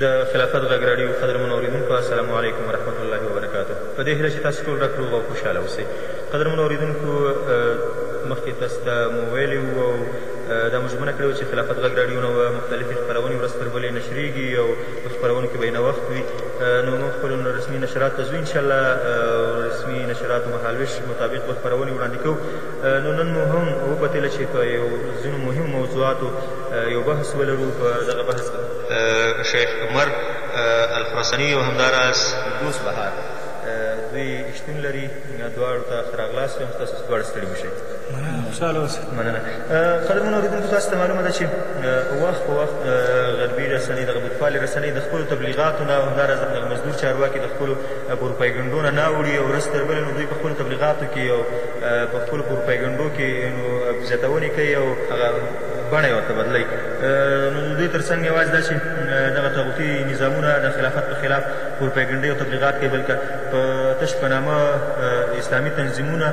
د خلافت غږ راډیو قدرمن اوریدونکو السلام علیکم ورحمت الله وبرکاته په دې هیله چې تاسو ټول راک روغ او خوشاله اوسئ قدرمن اوریدونکو مخکې تاسو ته مو ویلي وو او دا مو ژمنه کړې وه چې خلافت غږ راډیو نه به مختلفې خپرونې ورځ تر بلې نشریږي او په خپرونو کې به یې نوښت وي نو موږ خپلو رسمي نشراتو ته ځو انشاءالله رسمي نشراتو مهالویش مطابق به خپرونې وړاندې کوو نو نن مو هم وپتېله چې په یو ځینو مهمو موضوعاتو یو بحث ولرو په دغه بحث به. شیخ عمر الخراساني او همدا راز. دوست بهار دوی شتون لري دواړو ته ښه راغلاست وایم تاسو دواړه ستړي مه شئ. مننه خوشحاله اوسئ. مننه قدرمنو اورېدونکو تاسو ته معلومه ده چې وخت په وخت غربي رسنۍ دغه بتپالې رسنۍ د خپلو تبلیغاتو نه او همدا راز دغه مزدور چارواکي د خپلو پروپایګنډو نه نه اوړي او ورځ تر بلې نو دوی په خپلو تبلیغاتو کې او په خپلو پروپایګنډو کې نو زیاتونې کوي او هغه بڼه یې ورته بدلوي. نو د دوی تر څنګ یوازې دا چې دغه طاغوتي نظامونه د خلافت په خلاف پروپاګنډې او تبلیغات کوي، بلکه په تش په نامه اسلامي تنظیمونه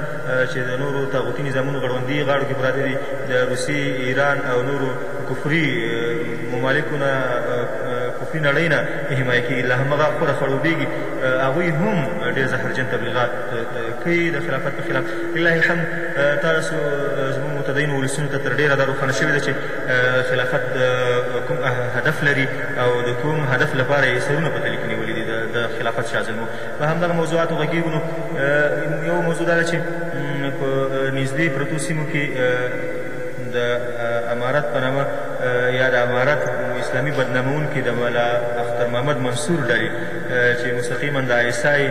چې د نورو طاغوتي نظامونو غړوندي یې غاړو کې پراته دي، د روسیې، ایران او نورو کفري ممالکو نه، کفري نړۍ نه حمایه کېږي، له همغه خوره خړوبېږي، هغوی هم ډېر زهرجن تبلیغات کوي د خلافت په خلاف. لله الحمد تاسو زموږ. متدینو ولسونو ته تر ډېره دا روښانه شوې ده چې خلافت کوم هدف لري او د کوم هدف لپاره یې سرونه په تلي کې نیولي دي د خلافت شازلمو په همدغه موضوعاتو غږېږو نو یو موضوع دا ده چې په نږدې پرتو سیمو کې د امارت په نامه یا د امارت اسلامي بدنامونکي د ملا اختر محمد منصور ډلې چې مستقیما د آی اس آی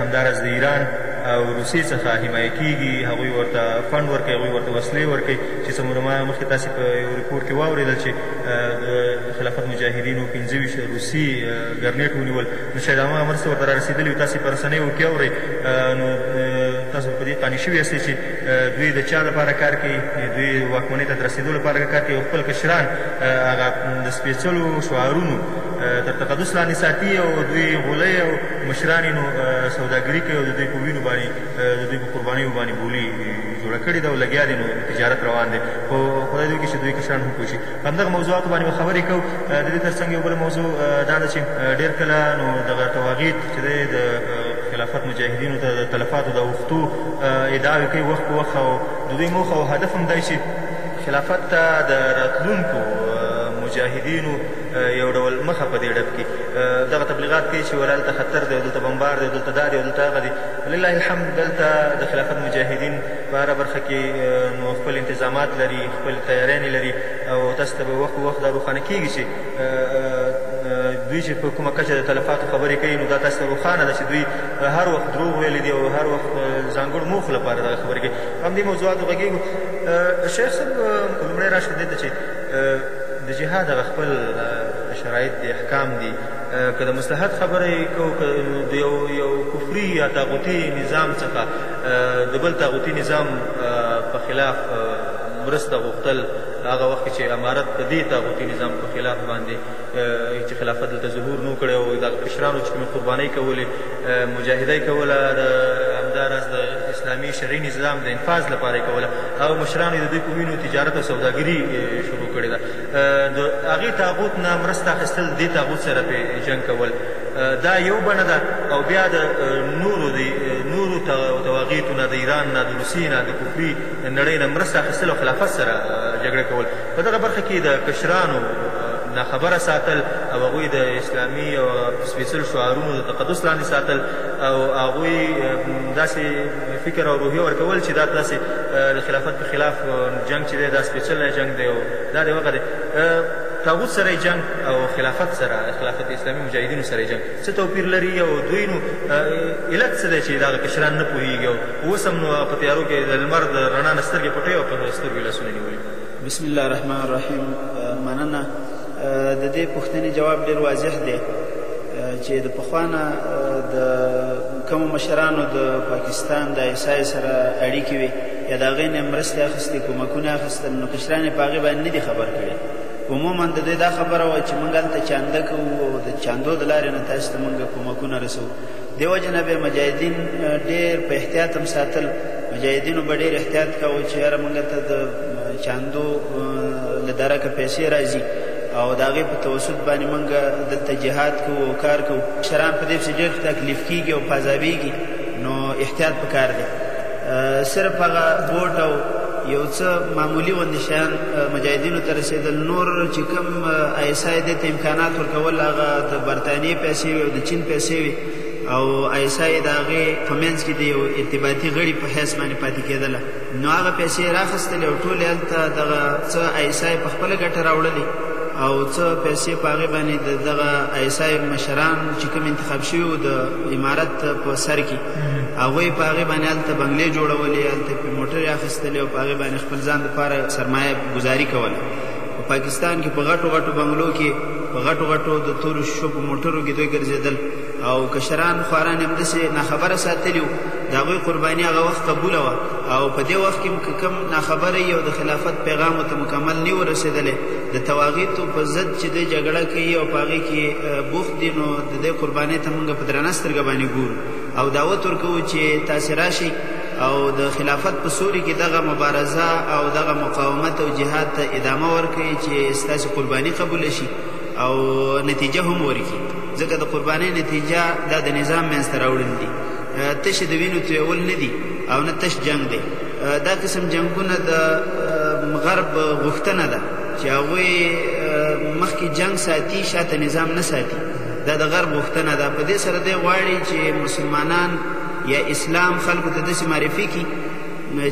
همداراز د ایران او روسیې څخه حمایه کیږي، هغوی ورته فنډ ورکوي، هغوی ورته وسلې ورکوي، چې څومره ما مخکې تاسې په یو رپورټ کې واوریدل چې د خلافت مجاهدینو پنځه ویشت روسي ګرنیټ ونیول، نو شاید هماغه مرستې ورته را رسیدلې وي، تاسې په رسنیو کې اورئ، نو تاسو به په دې قانع شوي یاستئ چې دوی د چا لپاره کار کوي، دوی واکمنۍ ته د رسیدو لپاره کار کوي او خپل کشران هغه د سپیڅلو شعارونو تر تقدس لاندې ساتي او دوی غولوي او. مشران یې نو سوداګري کوي او د دوی په وینو باندې د دوی په قربانیو باندې بولي جوړه کړې ده او لګیا دي نو تجارت روان دی خو خدای دې وکړي چې دوی کشران هم پوه شي په همدغه موضوعاتو باندې به خبرې کوو د دې ترڅنګ یو بله موضوع دا ده چې ډېر کله نو دغه تواغیت چې دی د خلافت مجاهدینو ته د تلفاتو د اوښتو ادعاوې کوي وخت په وخت او د دوی موخه او هدف هم دی چې خلافت ته د راتلونکو مجاهدینو یو ډول مخه په دې ډب کې دغه تبلیغات کوي چې ولا دلته خطر دی او دلته بمبار دی او دلته دا دی او دلته هغه دی لله الحمد دلته د خلافت مجاهدین په هره برخه کې نو خپل انتظامات لري خپل تیارانې لري او تاسو ته به وخت وخت دا روښانه کېږي چې دوی چې په کومه کچه د تلفاتو خبرې کوي نو دا تاسو ته روښانه ده چې دوی هر وخت دروغ ویلي دي او هر وخت ځانګړو موخو لپاره دغه خبرې کوي همدې موضوعاتو غږېږو شیخ صاحب لومړی راشه دې ته چې د جهاد هغه خپل شرایط دي، احکام دي، که د مصلحت خبره یې کوو، که د یو یو کفري یا طاغوتي نظام څخه د بل طاغوتي نظام په خلاف مرسته غوښتل، هغه وخت کې چې امارت د دې طاغوتي نظام په خلاف باندې چې خلافت دلته ظهور نه و کړی او د هغه کشرانو چې کومې قربانۍ کولې، مجاهدۍ کوله د همداراز د اسلامي شرعي نظام د انفاظ لپاره یې کوله او مشرانو د دوی په وینو تجارت او سوداګري شروع کړې ده د هغې تاغوت نه مرسته اخیستل دې تاغوت سره پرې جنګ کول دا یو بڼه ده او بیا د نورو د نورو تواغیتو نه د ایران نه د روسیې نه د کفري نړۍ نه مرسته اخیستل او خلافت سره جګړه کول په دغه برخه کې د کشرانو دا خبره ساتل او هغوی د اسلامي او سپېڅلو شعارونو د تقدس لاندې ساتل او هغوی داسې فکر او روحیه ورکول چې دا داسې د خلافت په خلاف جنګ چې دی دا سپېڅلی جنګ دی او دا دی هغه دی طاغوت سره جنگ او خلافت سره خلافت اسلامي مجاهدینو سره جنگ څه توپیر لري او دوی نو علت څه دی چې دا کشران نه پوهیږي او اوس هم نو په تیارو کې د لمر د رڼا نه سترګې پټوي او په سترګو یې لاسونه نیولي بسم الله الرحمن الرحیم مننه د دې پوښتنې جواب ډیر واضح دی چې د پخوانه د کوم مشرانو د پاکستان د ایسای سره اړیکې وي یا د هغې نه مرستې اخیستې کومکونه اخیستل نو کشران یې په هغې باندې نه دي خبر کړي عموما د دوی دا خبره وه چې موږ هلته چانده کوو او د چاندو د لارې نه تاسو ته موږ کومکونه رسوو دې وجې نه به مجاهدین ډېر په احتیاط هم ساتل، مجاهدینو به ډېر احتیاط کاوه چې یاره موږ ته د چاندو له درکه پیسې راځي او د هغې په توسط باندې موږ دلته جهاد کوو او کار کوو، مشران په دې پسې ډېر تکلیف کېږي او پازابېږي نو احتیاط په کار دی. صرف هغه بوټ او یو څه معمولی غوندې شیان مجاهدینو ته رسېدل نور چې کوم آی ایس آی دې ته امکانات ورکول هغه د برتانیې پیسې وي او د چین پیسې وي او آی ایس آی د هغې په منځ کې د یو ارتباطي غړي په حیث باندې پاتې کېدله نو هغه پیسې یې راخیستلې او ټولې هلته دغه څه آی ایس آی په خپله ګټه راوړلې او څه پیسې په هغې باندې د دغه آی ایس آی مشران چې کوم انتخاب شوي وو د امارت په سر کې هغوی په هغې باندې هلته بنګلې جوړولې هلته پې موټرې اخیستلې او په هغې باندې خپل ځان دپاره سرمایه ګزاري کوله په پاکستان کې په غټو غټو بنګلو کې په غټو غټو د تورو شو په موټرو کې دوی ګرځېدل او کشران خواران یې همداسې ناخبره ساتلي وو د هغوی قرباني هغه وخت قبوله وه او په دې وخت کې که کوم ناخبره یي او د خلافت پیغام ورته مکمل نه ورسېدلی د تواغیتو په ضد چې دی جګړه کوي او په هغې کې بوخت دي نو د دې قربانۍ ته موږ په درنه سترګه باندې ګورو او دعوت ورکوو چې تاسې راشئ او د خلافت په سوري کې دغه مبارزه او دغه مقاومت او جهاد ته ادامه ورکړئ چې ستاسې قرباني قبول شي او نتیجه هم ورکړي ځکه د قربانۍ نتیجه دا د نظام منځته راوړل دي تش د وینو تویول نه دي او نه تش جنگ دی دا قسم جنگونه د غرب غوښتنه ده چې هغوی مخکې جنگ ساتي شاته نظام نه ساتي دا د غرب غوښتنه ده په دې سره دی غواړي چې مسلمانان یا اسلام خلکو ته داسې معرفي کړي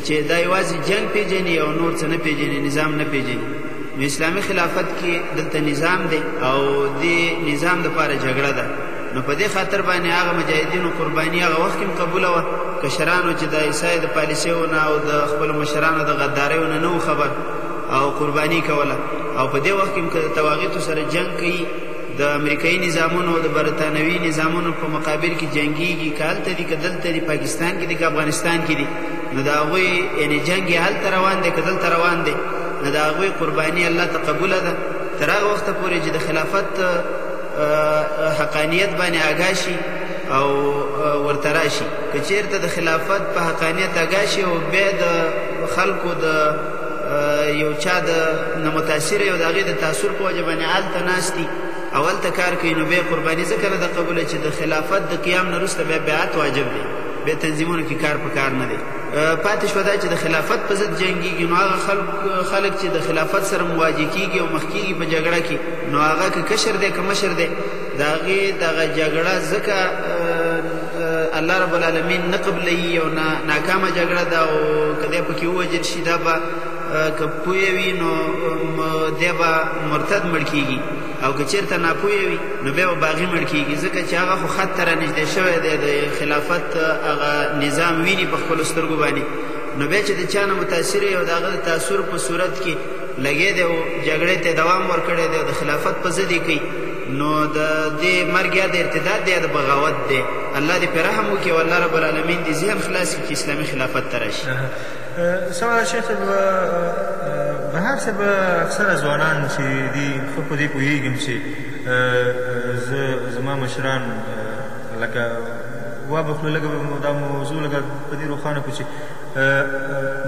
چې دا یوازې جنګ پیژني او نور څه نه پیژني نظام نه پیژني نو اسلامي خلافت کې دلته نظام دی او د نظام لپاره جګړه ده نو په دې خاطر باندې هغه مجاهدینو قرباني هغه وخت کې قبول و کشرانو چې د عیسی د پالیسیو نه او د خپل مشرانو د غداریو نه نو خبر او قرباني کوله او په دې وخت کې که د تواغیتو سره جنګ کوي د امریکایي نظامونو او د برتانوي نظامونو په مقابل کې جنګیږي که هلته دي که دلته دي پاکستان کې دي که افغانستان کې دي نو د هغوی یعنې جنګ یې هلته روان دی که دلته روان دی نو د هغوی قرباني الله ته قبوله ده تر هغه وخته پورې چې د خلافت حقانیت باندې آګاه شي او ورته راشي که چېرته د خلافت په حقانیت آګاه شي او بیا د خلکو د یو چا د نه متاثر یو د هغې د تاثر په وجه باندې هلته ناست دي او هلته کار کوي نو بیا قرباني ځکه نه ده قبوله چې د خلافت د قیام نه وروسته بیا بیعت واجب دی بیا تنظیمونو کې کار په کار نه دی پاتې شوه دا چې د خلافت په ضد جنګېږي نو هغه خلک خلک چې د خلافت سره مواجه کېږي او مخ کېږي په جګړه کې نو هغه که کشر دی که مشر دی د هغې دغه جګړه ځکه الله رب العالمین نه قبلوي او نه ناکامه جګړه ده او که دی پکې ووژل شي دا به که پوه وي نو دی به مرتد مړ کېږي او که چېرته ناپوه وي نو بیا به باغي مړ کېږي ځکه چې هغه خو خط ته رانږدې شوی دی د خلافت هغه نظام ویني په خپلو سترګو باندې نو بیا چې د چا نه متاثر وي او د هغه د تاثر په صورت کې لګیا دی او جګړې ته دوام ورکړی دی او د خلافت په ضد یې کوي، نو د دې مرګ یا د ارتداد دی یا د بغاوت دی، الله دې پرې رحم وکړي او الله رب العالمین دې ذهن خلاص کړي چې اسلامي خلافت ته راشي. سوال شیخ صاحب بهار صاحب اکثره ځوانان چې دي ښه په دې پوهېږم چې زه زما مشران لکه وابه خو لږه دا موضوع لږه په دې روښانه کړو چې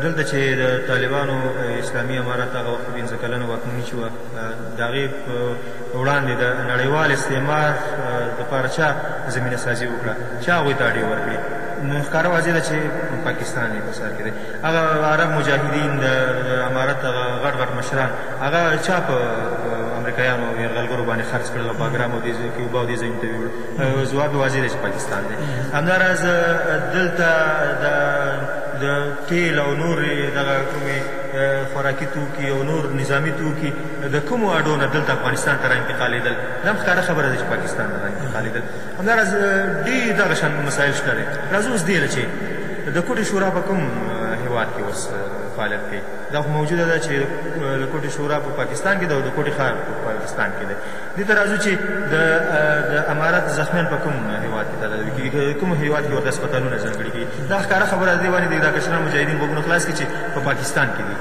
دلته چې د طالبانو اسلامي امارت هغه وخت پنځه کلنه واکمني چې وه د هغې په وړاندې د نړیوال استعمار دپاره چا زمینه سازي وکړه چا هغوی ته اډې ورکړې نو ښکاره واضح ده چې پاکستان یې په سر کې دی هغه عرب مجاهدین د امارت هغه غټ غټ مشران هغه چا په امریکایانو او یرغلګرو باندې خرڅ کړل او باګرام او دې ځای کیوبا او دې ځایونو ته یې ځواب واضح دی چې پاکستان دی همداراز دلته د تیل او نور دغه کومې خوراکي توکي او نور نظامي توکي د کومو اډو نه دلته افغانستان ته راانتقالېدل دا هم ښکاره خبره ده چې پاکستان ته راانتقالېدل همداراز ډېر دغه شان مسایل شته دی راځو اوس دې له چې د کوټې شورا په کوم هېواد کې اوس فعالیت کوي دا خو موجوده ده چې د کوټې شورا په پاکستان کې ده او د کوټې ښار په پاکستان کې دی دې ته راځو چې د د امارات زخمیان په کوم هیواد کې تداوي کیږي کوم هیواد کې ورته هسپتالونه ځانګړي کیږي دا ښکاره خبره دې باندې د راکشنا مجاهدین وګونو خلاص کې چې په پاکستان کې دي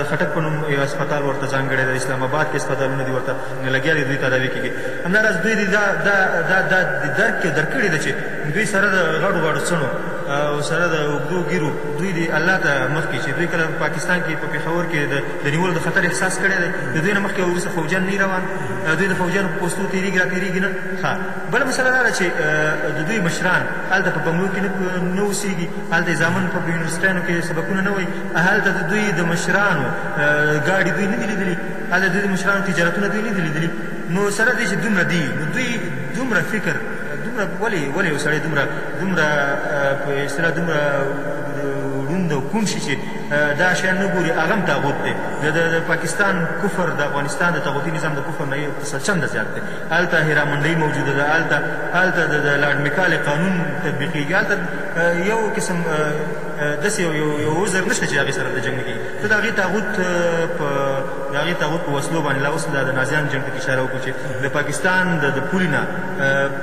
د خټک په نوم یو هسپتال ورته ځانګړی دی اسلام آباد کې هسپتالونه دي ورته لګیا دي دوی تداوي کیږي همداراز دوی دا دا دا دا درک کې درکړي ده چې دوی سره د غړو غړو څنو او سره د اوږدو ګیرو دوی دی الله ته مخکې چې دوی کله پاکستان کې په پېښور کې د د نیولو د خطر احساس کړی دی، د دوی نه مخکې او وروسته فوجیان نه دي روان، دوی د فوجیانو په پوستو تېرېږي را تېرېږي نه، ښه بله مسله دا ده چې د دوی مشران هلته په بنګلو کې نه اوسېږي، هلته یې زامن په یونیورسټیانو کې سبقونه نه وایي، هلته د دوی د مشرانو ګاډي دوی نه دي لیدلي، هلته د دوی د مشرانو تجارتونه دوی نه دي لیدلي، نو سره له دې چې دومره دي، نو دوی دومره فکر دومره ولې ولې یو سړی دومره دومره په اصطلاح دومره ړوند او کوڼ شي چې. دا شیان نه ګوري هغه هم طاغوت دی د د پاکستان کفر د افغانستان د طاغوتي نظام د کفر نه یو څه چنده زیات دی هلته هیرامنډۍ موجوده ده هلته هلته د لارډ میکالې قانون تطبیقیږي هلته یو قسم داسې یو یو عذر نشته چې هغې سره د جنګ نه کېږي ته د هغې تاغوت په د هغې تاغوت په وسلو باندې لا اوس د نازیانو جنګ ته اشاره وکړو چې د پاکستان د پولې نه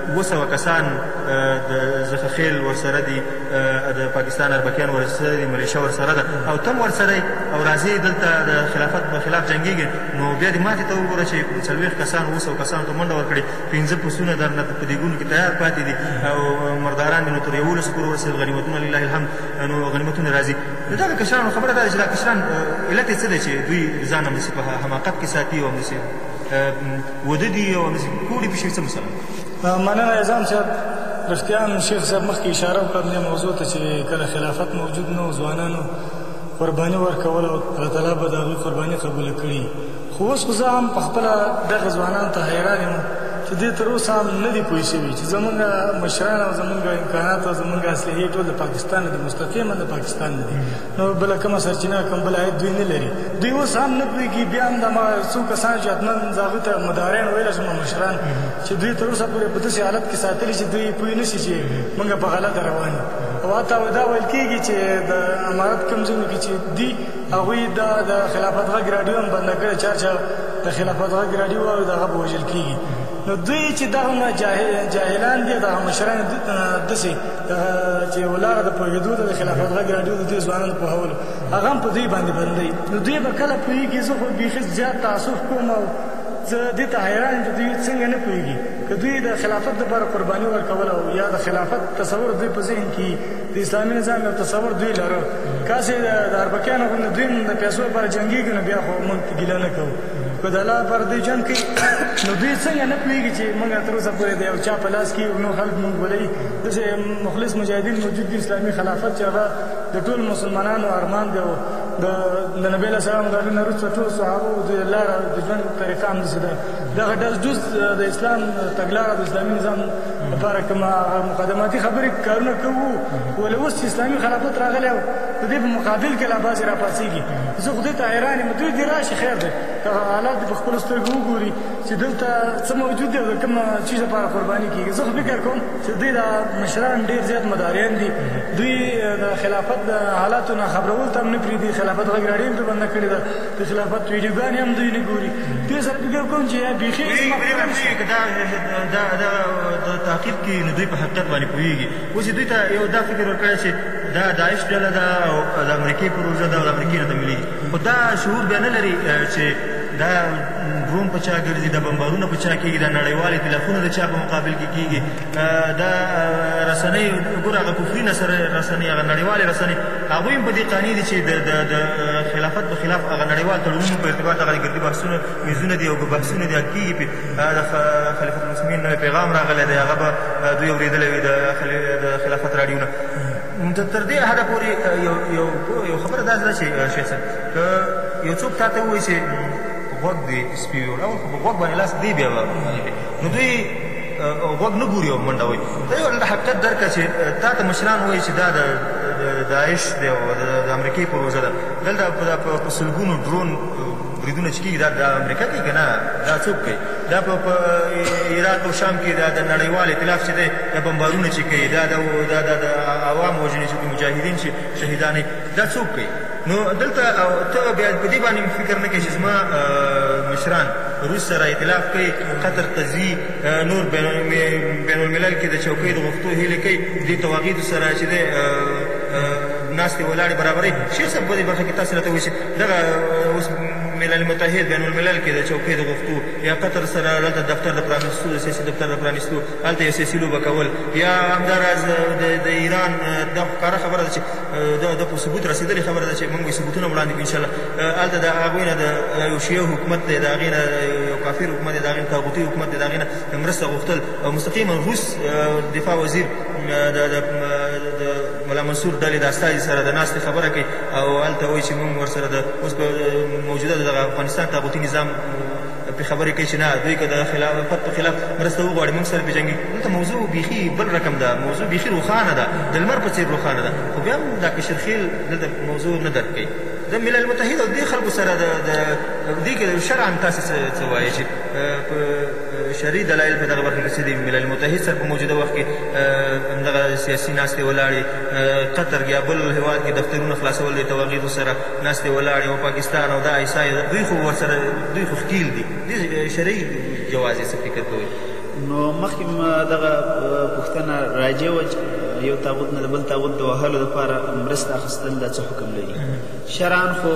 اووه سوه کسان د زخخیل ورسره دي د پاکستان اربکیان ورسره دي ملیشه ورسره ده او تم ورسره او راځي دلته د خلافت په خلاف جنگيږي نو بیا دې ماتې ته وګوره چې څلوېښت کسان اوس او کسان ته منډه ورکړي پنځه پسونه درنه په دیګونو کې تیار پاتې دي او مرداران نو تر یولس پورې ورسېد غنیمتونه لله الحمد نو غنیمتونه راځي نو دا د کشرانو خبره ده چې دا کشران علت یې څه دی چې دوی ځان همداسې په حماقت کې ساتي او همداسې وده دي او همداسې کوړي پشي څه مسله مننه اعظم صاحب رښتیا هم شیخ صاحب مخکې اشاره وکړه دې موضوع ته چې کله خلافت موجود نه و ځوانانو قرباني ورکوله او الله تعالی به د هغوی قرباني قبوله کړي خو اوس خو زه هم په خپله دغه ځوانانو ته حیران یم چې دوی تر اوسه هم نه دي پوه شوي چې زمونږ مشران او زمونږ امکانات او زمونږ اسلحې ټول د پاکستان نه دي مستقیما د پاکستان نه دي نو بله کومه سرچینه کوم بل عاید دوی نه لري دوی اوس هم نه پوهېږي بیا هم د څو کسان چې حتما هغوی ته مدارین ویلی شم مشران چې دوی تر اوسه پورې په داسې حالت کې ساتلي چې دوی پوه نه شي چې موږ په غلطه روان یو او حتی دا ویل کېږي چې د امارت کوم ځینو کې چې دي هغوی دا د خلافت غږ راډیو هم بنده کړې چا چا د خلافت غږ راډیو واوري د هغه به وژل کېږي نو دوی چې دغه جاهلان دي دغه مشران داسې چې ولاړه د پوهېدو د خلافت غږ راډیو د دوی ځوانانو پوهولو هغه هم په دوی باندې بندوي نو دوی به کله پوهېږي زه خو بیخي زیات تاسف کوم او زه دې ته حیران یم چې دوی څنګه نه پوهیږي که دوی د خلافت لپاره قرباني ورکوله او یا د خلافت تصور دوی په ذهن کې د اسلامي نظام یو تصور دوی لره کاسې د اربکیانو غوندې دوی هم د پیسو لپاره جنګیږي نو بیا خو موږ ګیله نه کوو که د الله لپاره دوی جنګ کوي نو دوی څنګه نه پوهیږي چې موږ تر اوسه پورې د یو چا په لاس کې نو خلک موږ ولري داسې مخلص مجاهدین موجود دي اسلامي خلافت چې هغه د ټول مسلمانانو ارمان دی د د نبی له سلام د نه رسو ټول صحابه او د لار د ژوند طریقه هم دسه ده دغه داس جز د اسلام تګلاره د اسلامي نظام لپاره کوم مقدماتي خبرې کارونه کوو ولې اوس چې اسلامي خلافت راغلی او د دې په مقابل کې لا باسي را پاسيږي زه خو دې ته حیران یم دوی دې راشي خیر دی هغه حالات په خپل سترګو وګوري چې دلته څه موجود دی او کوم چیز لپاره قرباني کیږي زه خو فکر کوم چې دوی دا مشران ډېر زیات مداریان دي دوی د خلافت د حالاتو نه خبرول تم نه پریدي خلافت غږ راډیو ته بنده کړې ده د خلافت ویډیوګانې هم دوی نه ګوري دې سره فکر کوم چې یا بیخي د تعقیب کې نو دوی په حقیقت باندې پوهیږي اوس دوی ته یو دا فکر ورکړی چې دا داعش ډله ده او د امریکې پروژه ده او د امریکې نه تمویلېږي خو دا شعور بیا نه لري چې دا ډرون په چا ګرځي د بمبارونه په چا کیږي د نړیوالې تلفونه د چا په مقابل کې کیږي دا رسنۍ ګور هغه کفري نسر رسنۍ هغه نړیوالې رسنۍ هغه هم په دې قانع دي چې د خلافت په خلاف هغه نړیوال تړونونو په ارتباط هغه ګردي بحثونه میزونه دي او بحثونه دي کیږي په د خلیفۃ المسلمین نوې پیغام راغلی دی هغه به دوی اورېدلی وي د خلافت راډیو نه تر دې حده پورې یو خبره داسې ده چې شیخ صاحب که یو څوک تا ته ووایي چې غوږ دې سپي وي اول خو په غوږ باندې لاس دی بیا به نو دوی غوږ نه ګوري او منډه وایي دا یو د حقیقت درک چې تا ته مشران وایي چې دا د داعش دی او د امریکې پروژه ده دلته په سلګونو ډرون بریدونه چې کیږي دا د امریکا کوي کنه دا څوک کوي دا په عراق او شام کې دا د نړیوال ائتلاف چې دی دا بمبارونه چې کوي دا د دا د عوام وژنې چې مجاهدین چې شهیدانې دا څوک کوي نو دلته او ته بیا په دې باندې فکر نه کوي چې زما مشران روس سره ائتلاف کوي قطر ته ځي نور بین الملل کې د چوکۍ د غوښتو هیلې کوي دې تواغیدو سره چې دی ناستې ولاړې برابرې شیخ صاحب په دې برخه کې تاسو راته ووایئ چې دغه اوس ملل متحد بین الملل کې د چوکۍ د غوښتو یا قطر سره دلته دفتر د پرانیستو د سیاسي دفتر د پرانیستو هلته یو سیاسي لوبه کول یا همداراز د ایران دا ښکاره خبره ده چې دا د په ثبوت رسېدلې خبره ده چې موږ یې ثبوتونه وړاندې کړو انشاءالله هلته د هغوی نه د یو شیعه حکومت دی د هغې نه یو کافر حکومت دی د هغې نه طاغوتي حکومت دی د هغې نه مرسته غوښتل او مستقیما روس دفاع وزیر د ملا منصور ډلې د استازي سره د ناستې خبره کوي او هلته وایي چې موږ ورسره د اوس په موجوده د افغانستان طاغوتي نظام په خبرې کوي چې نه دوی که د خلافت په خلاف مرسته وغواړي موږ سره پېژنګي دلته موضوع بیخي بل رقم ده موضوع بیخي روښانه ده د لمر په څېر روښانه ده خو بیا هم دا کشرخېل دلته موضوع نه درک کوي د ملل متحد او دې خلکو سره د دې کې شرعا تاسو څه وایئ چې شرعي دلایل په دغه برخه کې څه دي؟ ملل متحد سره په موجوده وخت کې همدغه سیاسي ناستې ولاړې، قطر یا بل هېواد کې دفترونه خلاصول دې تواغیتو سره ناستې ولاړې او پاکستان او دا ایس آی دوی خو ورسره دوی خو ښکیل دي، دې شرعي جواز یې څه فکر کوئ؟ نو مخکې هم دغه پوښتنه راجع وه چې یو طاغوت نه د بل طاغوت د وهلو لپاره مرسته اخیستل دا څه حکم لري؟ شرعاً خو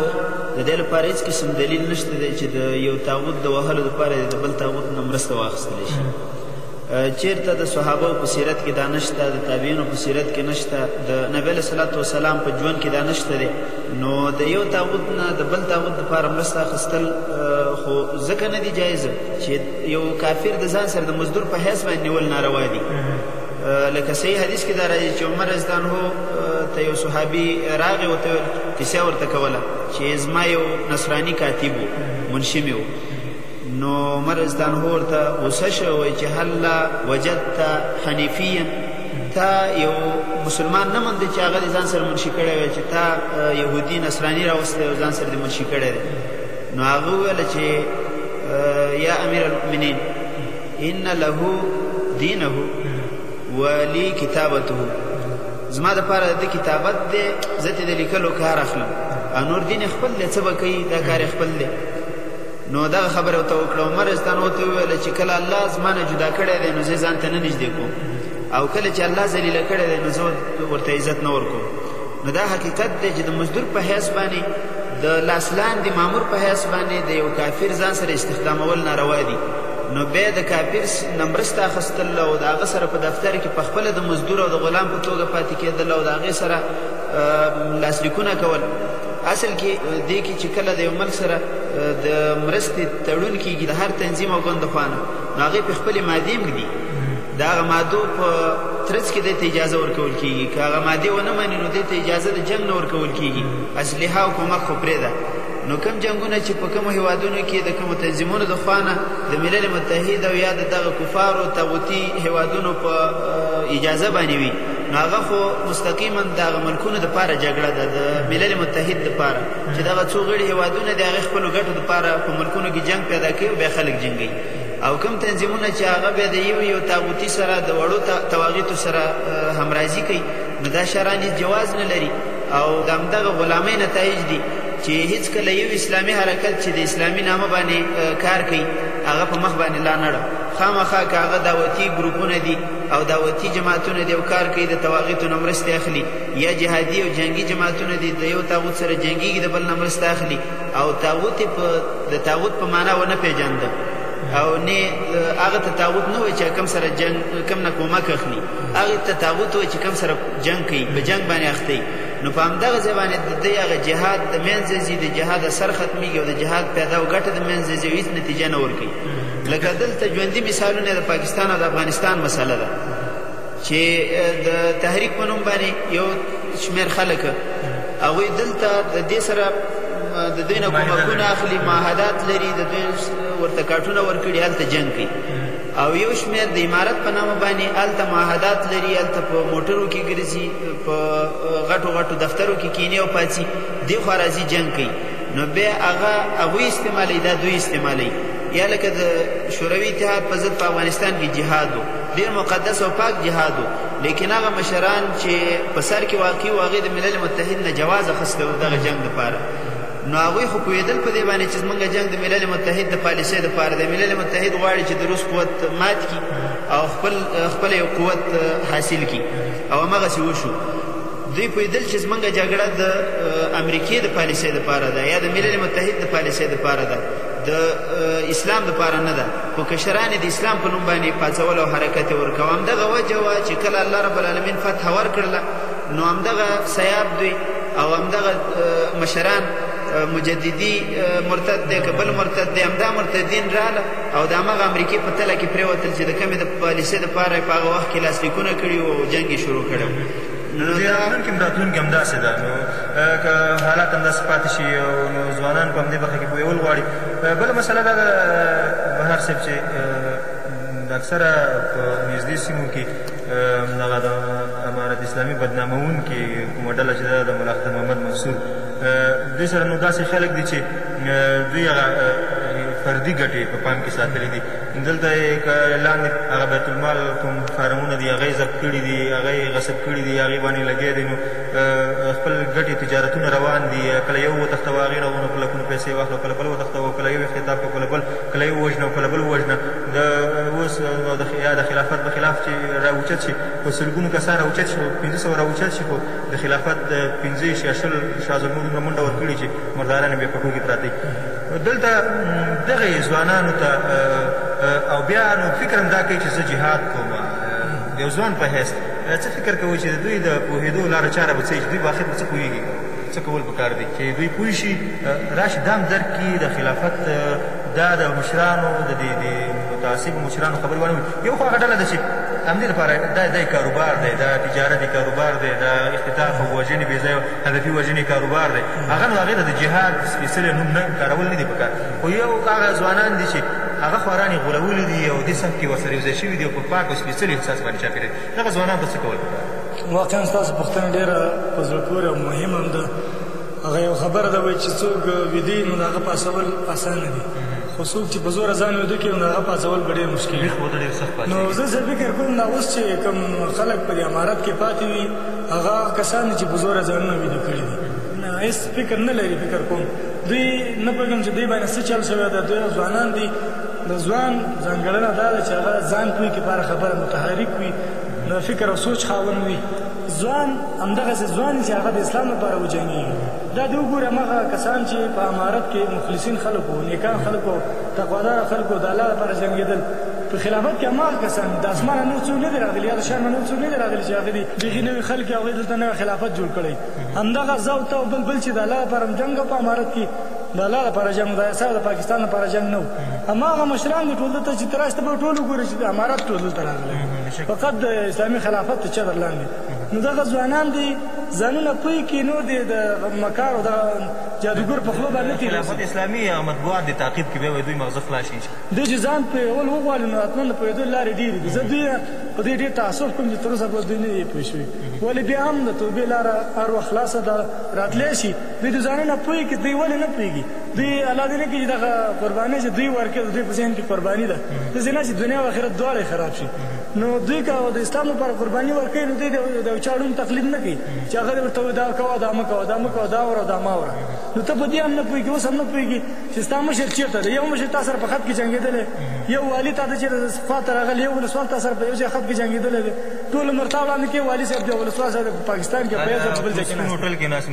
د دې لپاره هېڅ قسم دلیل نشته دی چې د یو طاغوت د وهلو لپاره دې د بل طاغوت نه مرسته واخیستل شي. چېرته د صحابهوو په سیرت کې دا نشته، د تابعینو په سیرت کې نشته، د نبي علیه الصلوة والسلام په ژوند کې دا نشته دی، نو د یو طاغوت نه د بل طاغوت لپاره مرسته اخیستل خو ځکه نه دي جایز چې یو کافر د ځان سره د مزدور په حیث باندې نیول ناروا دي. لکه صحیح حدیث کې دا راځي چې عمر رضی الله عنه ته یو صحابي راغی او ته کیسه ورته کوله چې زما یو نصراني کاتب و منشي مې و نو عمر رضی الله عنه ورته غوسه شو وایي چې هلا وجدت حنیفیا تا یو مسلمان نه مند چې هغه ځان سره منشي کړی وي چې تا يهودي نصراني راوستي او ځان سره د منشي کړی نو هغه ویل چې یا امیر المؤمنین ان له دینه ولی کتابته زما د پاره د کتابت دی زه ته د لیکلو کار اخلم او نور دین خپل دی څه به کوي دا کار خپل دی نو دا خبره ورته وکړه عمر استان ورته وویل چې کله الله زما نه جدا کړی دی نو زه ځان ته نه نږدې کوم او کله چې الله ذلیله کړی دی نو زه ورته عزت نه ورکوم نو دا حقیقت دی چې د مزدور په حیث باندې د لاس لاندې مامور په حیث باندې د یو کافر ځان سره استخدامول ناروا دي نو بیا د کافر نه مرسته اخیستل او د هغه سره په دفتر کې په خپله د مزدور او د غلام په توګه پاتې کېدل او د هغې سره لاسلیکونه کول اصل کې دې کې چې کله د یو ملک سره د مرستې تړون کېږي د هر تنظیم او ګوند خوا نه نو هغې په خپلې مادې هم ږدي د هغه مادو په ترڅ کې دې ته اجازه ورکول کیږي که هغه مادې ونه مني نو دې ته اجازه د جنګ نه ورکول کیږي اسلحه او کومک خو پرېږده نو کوم جنګونه چې په کومو هیوادونو کې د کومو تنظیمونو د خوانه د ملل متحد او یا د دغه کفارو طاغوتي هیوادونو په اجازه باندې وي نو هغه خو مستقیما د هغه ملکونو دپاره جګړه ده د ملل متحد دپاره چې دغه څو غړي هېوادونه د هغې خپلو ګټو دپاره په ملکونو کې جنګ پیدا کوي او بیا خلک جنګوي او کوم تنظیمونه چې هغه بیا د یو یو طاغوتي سره د وړو تواغیتو سره همرازي کوي نو دا شرعاً هیڅ جواز نه لري او د همدغه غلامۍ نتایج دي چې هیڅکله یو اسلامي حرکت چې د اسلامي نامه باندې کار کوي هغه په مخ باندې لا نړ خامخا که هغه دعوتي ګروپونه دي او دعوتي جماعتونه دي او کار کوي د تواغیتو نه مرستې اخلي یا جهادي او جنګي جماعتونه دي د یو طاغوت سره جنګیږي د بل نه مرسته اخلي او تاغوت یې په د تاغوت په معنا ونه پېژانده او نه هغه ته تاغوت نه وایي چې کوم سره جنګ کوم نه کومک اخلي هغه ته تاغوت وایي چې کوم سره جنګ کوي په جنګ باندې اخته نو په همدغه ځای باندې د دې هغه جهاد د منځه ځي د جهاد اثر ختمېږي او د جهاد پیدا او ګټه د منځه ځي هیڅ نتیجه نه ورکوي لکه دلته ژوندي مثالونه د پاکستان او د افغانستان مسله ده چې د تحریک په نوم باندې یو شمېر خلک هغوی دلته د دې سره د دوی نه کومکونه اخلي معاهدات لري د دوی ورته کارټونه ورکړي هلته جنګ کوي او یو شمېر د امارت په نامه باندې هلته معاهدات لري هلته په موټرو کې ګرځي په غټو غټو دفترو کې کینې او پاڅي دې خوا راځي جنګ کوي نو بیا هغه هغوی استعمالوي دا دوی استعمالوي یا لکه د شوروي اتحاد په ضد په افغانستان کې جهاد و ډیر مقدس او پاک جهاد وو لیکن هغه مشران چی په سر کی واقع وو هغوی د ملل متحد نه جواز اخستی وو دغه جنګ لپاره نو هغوی خو پوهیدل په دی باندی چی زمونږ جنګ د ملل متحد د پالیسی لپاره دی ملل متحد غواړی چی د روس قوت مات کی او خپل خپل یو قوت حاصل کی او همغسی وشو دوی پوهیدل چی زمونږ جګړه د امریکی د پالیسی لپاره ده یا د ملل متحد د پالیسی لپاره ده د اسلام لپاره نه ده. خو کشران یې د اسلام په نوم باندې پاڅول او حرکت یې ورکاوه. همدغه وجه وه چې کله الله رب العالمین فتح ورکړله نو همدغه سیاف دوی او همدغه مشران مجددي مرتد دی که بل مرتد دی همدا مرتدین راله او د همغه امریکې په تله کې پرېوتل چې د کومې د پالیسۍ دپاره یې په هغه وخت کې لاسلیکونه کړي وو او جنګ یې شروع کړی نو د دې راتلونکې هم راتلونکې همداسې ده، نو که حالات همداسې پاتې شي او نو ځوانان په همدې برخه کې پوهېول غواړي. بله مسئله دا ده بهار صاحب چې د اکثره په نږدې سیمو کې همدغه د امارت اسلامي بدناموونکې کومه ډله چې ده د ملا اختر محمد منصور دوی سره نو داسې خلک دي چې دوی هغه فردي ګټې په پام کې ساتلې دي. دلته یې که لاندې هغه بیت المال کوم فارمونه دي هغه یې ضبط کړي دي، هغه یې غصب کړي دي، هغې باندې لګیا دی نو خپل ګټې تجارتونه روان دي، کله یو وتښتوه هغې نه ونه په لکونو پیسې واخله او کله بل وتښتوه او کله یو اختطاف کړه کله بل، کله یو وژنه او کله بل وژنه د اوس نو د یا د خلافت په خلاف چې را اوچت شي په سلګونو کسان را اوچت شي په پنځه سوه را اوچت شي خو د خلافت پنځه ویشت یا شل شازلمو دومره منډه ورکړي چې مرداران یې بیا په ټوکې پراته دي. دلته دغه یې ځوانانو ته او بیا نو فکر هم دا کوي چې زه جهاد کوم د یو ځوان په حیث څه فکر کوي چې د دوی د پوهېدو لاره چاره به څه چې دوی به آخر په څه پوهېږي څه کول په کار دي چې دوی پوه شي راشي دا هم درک کړي د خلافت دا د مشرانو د دې د متعصبو مشرانو خبرې وانه یو خو هغه ډله ده چې همدې لپاره دا دا کاروبار دی دا تجارتي کاروبار دی دا اختطاف او وژنې بې ځایه هدفي وژنې کاروبار دی هغه نو هغې ته د جهاد سپېڅلی نوم نه کارول نه دي په کار خو یو هغه ځوانان دي چې هغه خواران یې غولولي دي او دې صف کې ورسره یو ځای شوي دي او په پاک او سپېڅلي احساس باندې چاپېره دي دغه ځوانانو ته څه کول په کار دي؟ واقعا ستاسو پوښتنه ډېره په زړه پورې او مهمه هم ده هغه یو خبره ده وایي چې څوک ویدي نو د هغه پاسول اسانه دي خو څوک چې په زوره ځان ویده کړي نو د هغه پاسول به ډېر مشکل وي نو زه څه فکر کوم دا اوس چې کوم خلک په دې امارت کې پاتې دي هغه کسان دي چې په زوره ځانونه ویده کړي دي هیڅ فکر نه لري فکر کوم دوی نه پوهېږم چې دوی باندې څه چل شوی ده دوی ځوانان دي د ځوان ځانګړنه دا ده چې هغه ځان پوهي کې په هره خبره متحرک وي د فکر او سوچ خاوند وي ځوان همدغسې ځوان چې هغه د اسلام لپاره وجنګېږي دا دې وګوره هماغه کسان چې په امارت کې مخلصین خلکو نیکان خلکو تقوادار خلکو د الله لپاره جنګېدل په خلافت کې هماغه کسان دي، د اسمانه نور څوک نه دي راغلي، یا د شرمه نور څوک نه دي راغلي چې هغه دي بیخي نوي خلک وي او هغوی دلته نوی خلافت جوړ کړی. همدغه زه او ته او بل بل چې د الله لپاره مو جنګ کاوه په امارت کې، د الله لپاره جنګ و، د آیساف د پاکستان لپاره جنګ نه و. هماغه مشران دي ټول دلته چې ته راشه ته به ټول وګورې چې امارت ټول دلته راغلی دی، فقط د اسلامي خلافت تر چتر لاندې. نو دغه ځوانان دي ځانونه پوه کړي، نور دې د مکار او دغه جادوګر په خوله باندې نه تېرېږي. خلافت اسلامي هغه مطبوعات دې تعقیب کړي، بیا به یې دوی مغزه خلاص شي. دی چې ځان پوهول وغواړي نو حتما د پوهېدو لارې ډېرې دي زه دوی په دې ډېر تاسف کوم چې تر اوسه پورې دوی نه دي پوه شوي ولې بیا هم د توبې لاره هر وخت خلاصه ده راتلی شي دوی د ځانه نه پوهېږي چې دوی ولې نه پوهېږي دوی الله دې نه کړي چې دغه قربانۍ چې دوی ورکوي د دوی په ذهن کې قرباني ده داسې نه چې دنیا او آخرت دواړه خراب شي نو دوی که د اسلام لپاره قرباني ورکوي نو دوی د یو چا ړوند تقلید نه کوي چې هغه ورته وایي دا کوه دا مه کوه دا مه کوه دا وره دا مه وره نو ته په دې هم نه پوهېږي اوس هم نه پوهېږي چې ستا مشر چیرته دی یو مشر تا سره په خط کې جنګېدلی یو والي تا ته چېرته خوا ته راغلی یو ولسوال تا سره په یو ځای خط کې جنګېدلی دی ټول عمر تا وړاندې کې والي صاحب دی ولسوال صاحب په پاکستان کې په یو ځای په بل ځای کې ناست هوټل کې ناست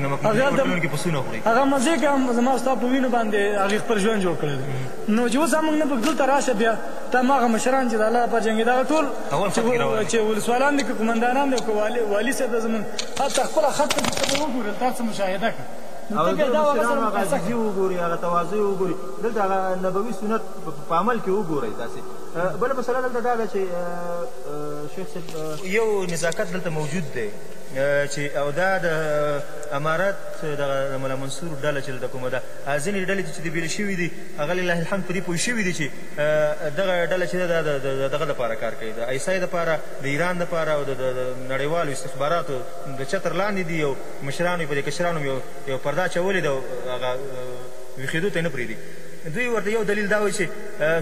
هغه مزې کې هم زما ستا په وینو باندې هغې خپل ژوند جوړ کړی دی نو چې اوس موږ نه پکې دلته راشه بیا تا ماغه مشران چې د الله لپاره جنګېده هغه ټول چې ولسوالان دي که قومندانان دي که والي صاحب زمونږ حتی خپله خط ته وګورل تا څه مشاهده کړه نو ته بیا دا وغه سره مقایسه کوي وګوري هغه تواضع وګوري دلته هغه نبوي سنت په عمل کې وګورئ تاسو بل مسله دلته دا ده چې شیخ صاحب یو نزاکت دلته موجود دی چې او دا د امارت د مولا منصور ډله چې دلته کومه ده ځینې ډلې چې د بیل شوي دي هغه لله الحمد په دې پوه شوي دي چې دغه ډله چې ده د دغه لپاره کار کوي د ایسای لپاره د ایران لپاره او د نړیوالو استخباراتو د چتر لاندې دي او مشرانو یې په دې کشرانو هم یوه پرده اچولې ده او هغه ویښېدو ته یې نه پرېږدي. دوی ورته یو دلیل دا وایي چې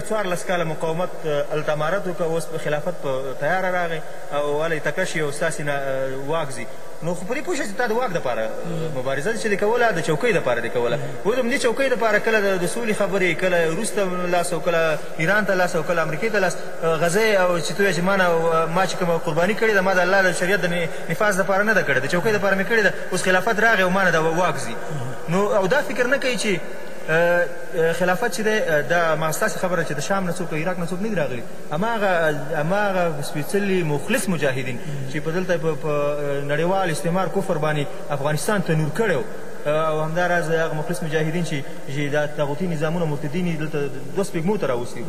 څوارلس کاله مقاومت هلته امارت وکړ، اوس خلافت په تیاره راغی او هله یې تکه شي او ستاسې نه واک ځي، نو خو په دې پوه شه چې تا د واک لپاره مبارزه چې دې کوله، د چوکۍ لپاره دې کوله، اوس به هم دې چوکۍ لپاره کله د سولې خبرې، کله روس ته لاس او کله ایران ته لاس او کله امریکې ته لاس غځوې او چې ته وایې چې ما نه ما چې کومه قرباني کړې ده، ما د الله د شریعت د نفاذ لپاره نه ده کړې د چوکۍ لپاره مې کړې ده اوس خلافت راغی او مانه دا واک ځي نو او دا فکر نه کوي چې خلافت چې دی دا ما ستاسې خبره چې د شام نه څوک عراق نه څوک نه دي راغلي هماغه هماغه سپېڅلي مخلص مجاهدین چې په دلته په نړیوال استعمار کفر باندې افغانستان تنور کړی او همداراز هغه مخلص مجاهدین چې دا طاغوتي نظامونه مرتدین دلته دوه سپېږمو ته راوستي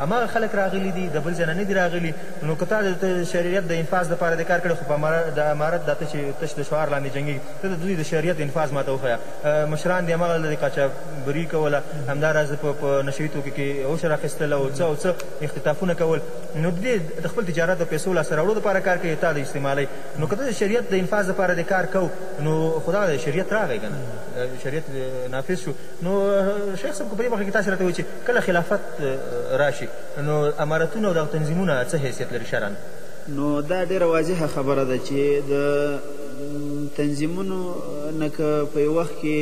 هماغه خلک راغلي دي د بل ځای نه نه دي راغلي نو که تا د شرعیت د انفاذ لپاره دې کار کړی خو په د امارت دا ته چې تش د شعار لاندې جنګېږي ته د دوی د شرعیت انفاذ ماته وښیه مشران دې همغلته دې قاچاقبري کوله همدا راز په په نشه يي توکو کې عشر اخیستل او څه او څه اختطافونه کول نو دې د خپل تجارت او پیسو لاسته راوړو لپاره کار کوي تا د استعمالوي نو که ته د شرعیت د انفاذ لپاره دې کار کوو نو خو دغه دی شرعیت راغی که نه شرعیت نافذ شو نو شیخ صاحب که په دې برخه کې تاسې راته ووایئ چې کله خلافت راشي نو امارتونه او دغه تنظیمونه څه حیثیت لري شرعاً؟ نو دا ډېره واضحه خبره ده چې د تنظیمونو نه که په یو وخت کې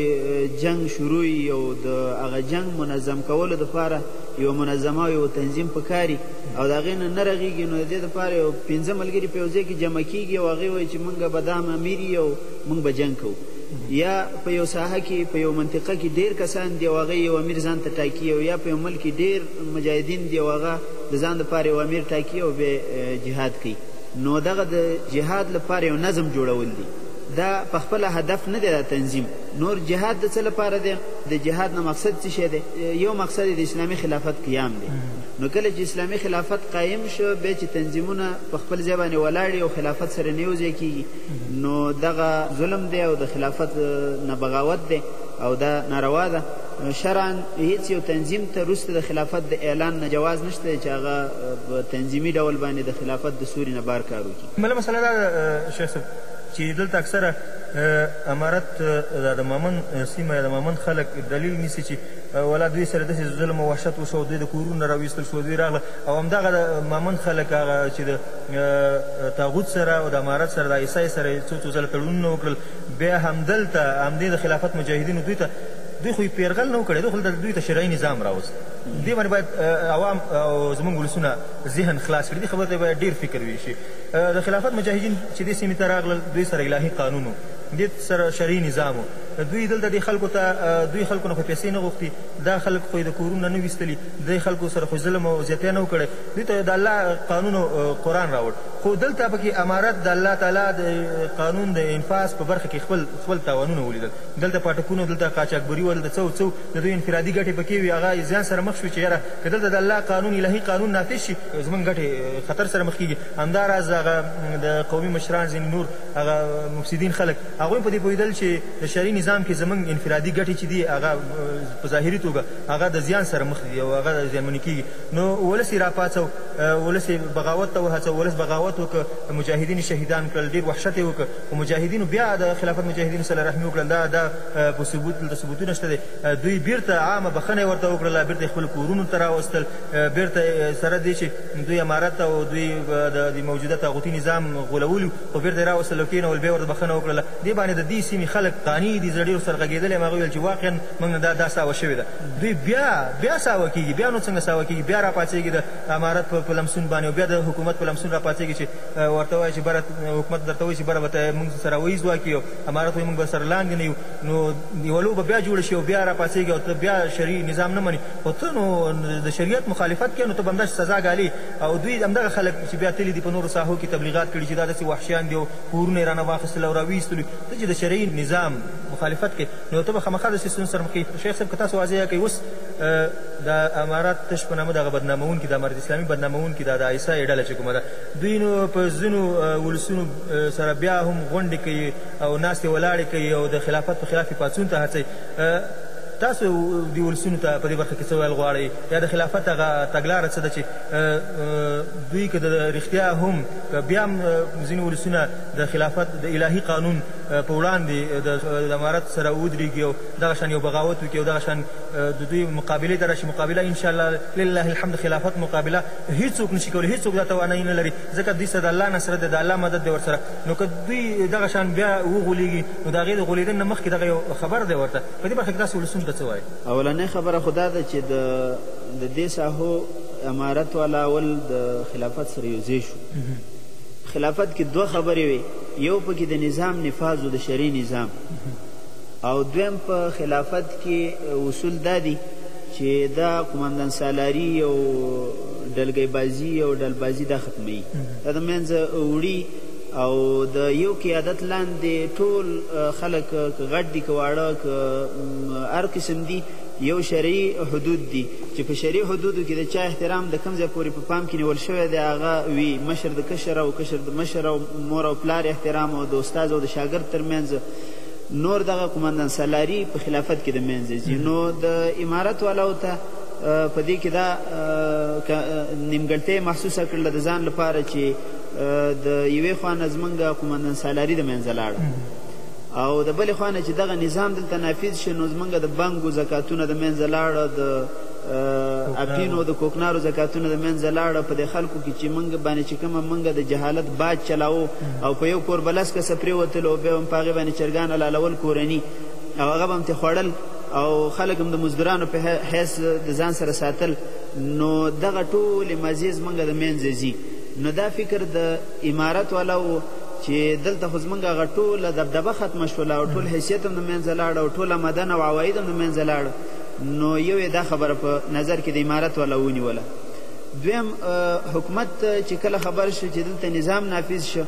جنګ شروع وي او د هغه جنګ منظم کولو لپاره یوه منظمه او یو تنظیم پکار وي او د هغې نه نه رغېږي نو د دې لپاره یو پنځه ملګري په یو ځای کې جمع کېږي او هغوی وایي چې موږ به دا امیر یو او موږ به جنګ کوو یا په یو ساحه کې په یو منطقه کې ډېر کسان دي او هغوی یو امیر ځان ته ټاکي او یا په یو ملک کې ډېر مجاهدین دی او هغه د ځان لپاره یو امیر ټاکي او بیا جهاد کوي نو دغه د جهاد لپاره یو نظم جوړول دي دا په خپله هدف نه دی دا تنظیم نور جهاد د څه لپاره دی د جهاد نه مقصد څه شی دی یو مقصد یې د اسلامي خلافت قیام دی نو کله چې اسلامي خلافت قایم شو بیا چې تنظیمونه په خپل ځای باندې ولاړ او خلافت سره نه یو ځای کېږي نو دغه ظلم دی او د خلافت نه بغاوت دی او دا ناروا ده نو شرعاً هیڅ یو تنظیم ته وروسته د خلافت د اعلان نه جواز نشته دی چې هغه په تنظیمي ډول باندې د خلافت د سوري نه بار کار وکړي. بله مسئله دا ده شیخ صاحب چې دلته اکثره امارت دا د مامن سیمه یا د مامن خلک دلیل نیسي چې ولا دوی سره داسې ظلم او وحشت وشو او دوی د کورونو نه راویستل شو دوی راغله او همدغه د مامن خلک هغه چې د طاغوت سره او د امارت سره د آی اس آی سره یې څو څو ځله تړونونه وکړل بیا همدلته همدې د خلافت مجاهدینو دوی ته دوی خو پيرغل نه و کړی دخو دوی ته شرعی نظام راوست دی باندی باید عوام او زمونږ ولسونه ذهن خلاص کړی دی خبر ته باید ډیر فکر وی شی د خلافت مجاهدین چی دی سیمی ته راغلل دوی سره الهی قانون و دی سره شرعی نظام و دوی دلته دی خلکو ته دوی خلکو نه خو پیسی نه غوښتی دا خلک خو یی د کورونو نه نه ویستلی دی خلکو سره خو ظلم او زیاتی نه و کړی دوی ته د الله قانون او قران راوړ خو دلته پکی امارت د الله تعالی د قانون د انفاذ په برخه کی خپل خپل تاوانونه ولیدل دلته پاټکونه وو، دلته قاچاقبري وه، دلته څه او څه وو، د دوی انفرادي ګټې په کې وې، هغه له زیان سره مخ شوې چې یاره که دلته د الله قانون، الهي قانون نافذ شي، زموږ ګټې خطر سره مخ کېږي، همدا راز هغه د قومي مشران، ځینې نور هغه مفسدین خلک، هغوی هم په دې پوهېدل چې د شرعي نظام کې زموږ انفرادي ګټې چې دي هغه په ظاهري توګه هغه د زیان سره مخ دي او هغه زیانمنې کېږي، نو ولس یې راپاڅاو، ولس یې بغاوت ته وهڅاوه، ولس بغاوت وکړ، مجاهدین یې شهیدان کړل، ډېر وحشت یې وکړ. خو مجاهدینو بیا د خلافت مجاهدینو سره رحمي وکړل، دا د په ثبوت دلته ثبوتونه شته دی، دوی بیرته عامه بخښنه ورته وکړله، بیرته یې خپلو کورونو ته راوستل، بیرته سره دې چې دوی امارت او دوی د دې موجوده طاغوتي نظام غولولي وو، خو بیرته یې راوستل او کینول، بیا یې ورته بخښنه وکړله، دې باندې د دې سیمې خلک قانع دي، زړه ډیر سره غږیدلی هم هغوی ویل چې واقعا موږ نه دا دا ساوه شوې ده، دوی بیا بیا ساوه کیږي، بیا نور څنګه ساوه کیږي، بیا راپاڅیږي د امارت په لمسون باندې او بیا د حکومت په لمسون راپاڅیږي چې. ورته وایه چې بره حکومت درته وایي چې بره به ته موږ سره وایي ځواک یو امارت وایي موږ به سره لاندې نه یو نو یوه لوبه بیا جوړه شي او بیا راپاڅېږي او ته بیا شرعي نظام نه منې خو ته نو د شریعت مخالفت کوې نو ته به همداسې سزا ګالې او دوی همدغه خلک چې بیا تللي دي په نورو ساحو کې تبلیغات کړي چې دا داسې وحشیان دي او کورونه یې رانه واخیستل او راویستلو ته چې د شرعي نظام مخالفت کوې نو ته به خامخا داسې ستونزو سره مخ کېږي شیخ صاحب که تاسو واضح یاد کړئ اوس د امارت تش په نامه دغه بدناموونکي د امارت اسلامي بدناموونکي دا د آی ایس آی ډله چې کومه ده دوی نو په ځینو ولسونو سره بیا هم غونډې کوي او ناستې ولاړې کوي او د خلافت په خلاف یې پاڅون ته هڅوي. تاسو دې ولسونو ته په دې برخه کې څه ویل غواړئ؟ یا د خلافت هغه تګلاره څه ده چې دوی که د رښتیا هم که بیا هم ځینې ولسونه د خلافت د الهي قانون په وړاندې د امارت سره ودرېږي او دغه شان یو بغاوت وکړي او دغه شان د دوی مقابلې ته راشي، مقابله ان شاء الله لله الحمد خلافت مقابله هیڅوک نشي کولی هیڅوک دا توانایي نه لري ځکه دوی سره د الله نصرت دی د الله مدد دی ورسره نو که دوی دغه شان بیا وغولیږي نو د هغې د غولیدنې نه مخکې دغه یو خبر دی ورته په دې برخه کې تاسو ولسونو ته څه وایئ؟ اولنۍ خبره خو دا ده چې د د دې ساحو امارت والا اول د خلافت سره یو ځای شو په خلافت کې دوه خبرې وې یو په کې د نظام نفاذ و د شرعي نظام او دویم په خلافت کې اصول دا دي چی دا قوماندان سالاری او ډلګی بازی او ډلبازی دا ختموی دا د منځه وړی او د یو قیادت لاندی ټول خلک که غټ دی که واړه که هر قسم دی یو شرعی حدود دی چی په شرعی حدودو کی د چا احترام د کوم ځای پوری په پام کی نیول شوی دی هغه وی مشر د کشر او کشر د مشر او مور او پلار احترام او د استاد او د شاګرد تر منځ نور دغه قوماندان سالاري په خلافت کې د منځه ځي نو د امارت والاو ته په دې کې دا نیمګړتیا محسوسه کړله د ځان لپاره چې د یوې خوا نه زمونږ قوماندان سالاري د منځه لاړه او د بلې خوا نه چې دغه نظام دلته نافذ شي نو زمونږ د بانګو زکاتونه د منځه لاړه د اپین او د کوکنارو زکاتونه د منځه لاړه په د خلکو کې چې منګ باندې چې کومه منګ د جهالت باج چلاو او په یو کور بلس کسه پرې وتل او به هم پاغه باندې چرګان علالول کورنی او هغه هم ته خړل او خلک هم د مزدورانو په حیث د ځان سره ساتل نو دغه ټول مزیز منګ د منځه زی نو دا فکر د امارت والا وو چې دلته خو زمونږ هغه ټوله دبدبه ختمه شوله او ټول حیثیت هم د منځه لاړ او ټوله مدن او عواید هم د منځه لاړ نو یو یې دا خبره په نظر کې د امارت والا ونیوله دویم حکومت چې کله خبر شو چې دلته نظام نافذ شو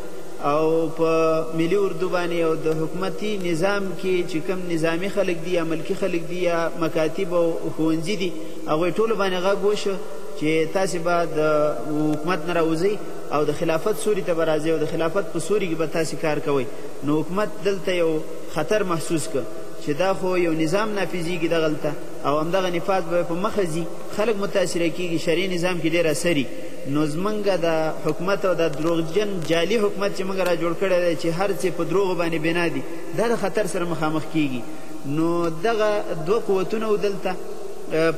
او په ملي اردو باندې او د حکومتي نظام کې چې کوم نظامی خلک دي یا ملکي خلک دي یا مکاتب او ښوونځي دي هغوی ټولو باندې غږ وشو چې تاسې به د حکومت نه راوځئ او د خلافت سوري ته به راځئ او د خلافت په سوري کې به تاسې کار کوئ نو حکومت دلته یو خطر محسوس کړ چې دا خو یو نظام نافذیږي دغلته او همدغه نفاذ به په مخه ځي، خلک متاثره کیږي، شرعي نظام کې ډیر اثر وي، نو زمونږ دا حکومت او دا دروغجن جعلي حکومت چې مونږ را جوړ کړی دی چې هر څه په دروغو باندې بنا دي دا د خطر سره مخامخ کیږي، نو دغه دوه قوتونه وو دلته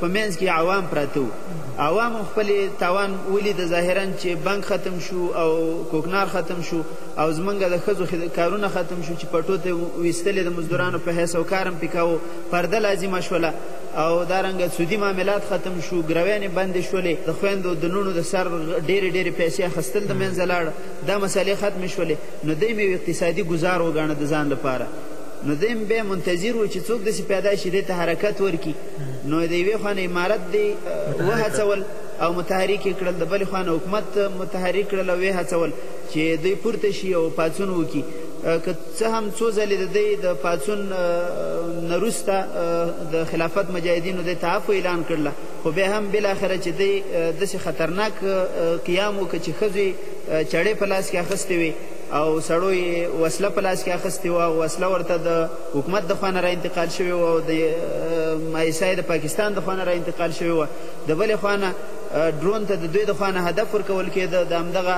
په مینځ کې عوام پراته وو، عوامو خپل تاوان ولید ظاهرا چې بانک ختم شو او کوکنار ختم شو، او زمونږ د ښځو کارونه ختم شو چې پټو ته ویستلې د مزدورانو په حیث او کارم پې کاوه پرده لازمه شوله او دا رنګه سودي معاملات ختم شو ګرویانې بندې شولې د خویندو د لوڼو د سر ډېرې ډېرې پیسې اخستل د منځه لاړ دا مسالې ختمې شولې نو دی مې یو اقتصادي ګزار وګاڼه د ځان لپاره نو دی مې بیا منتظر و چې څوک داسې پیدا شي دې ته حرکت ورکړي نو د یوې خوا نه امارت دی وهڅول او متحرک یې کړل د بلې خوا نه حکومت متحرک کړل او ویې هڅول چې دوی پورته شي او پاڅون وکړي، که څه هم څو ځلې د دوی د پاڅون نه وروسته د خلافت مجاهدینو د تعافو اعلان کړله، خو بیا هم بالاخره چې دوی داسې خطرناک قیام وکړ چې ښځو یې چړې په لاس کې اخیستې وې او سړو یې وسله په لاس کې اخیستې وه او وسله ورته د حکومت د خوا نه راانتقال شوې وه او د آی ایس آی د پاکستان د خوا نه راانتقال شوې وه، د بلې خوا نه ډرون ته د دوی د خوا نه هدف ورکول کېده، د همدغه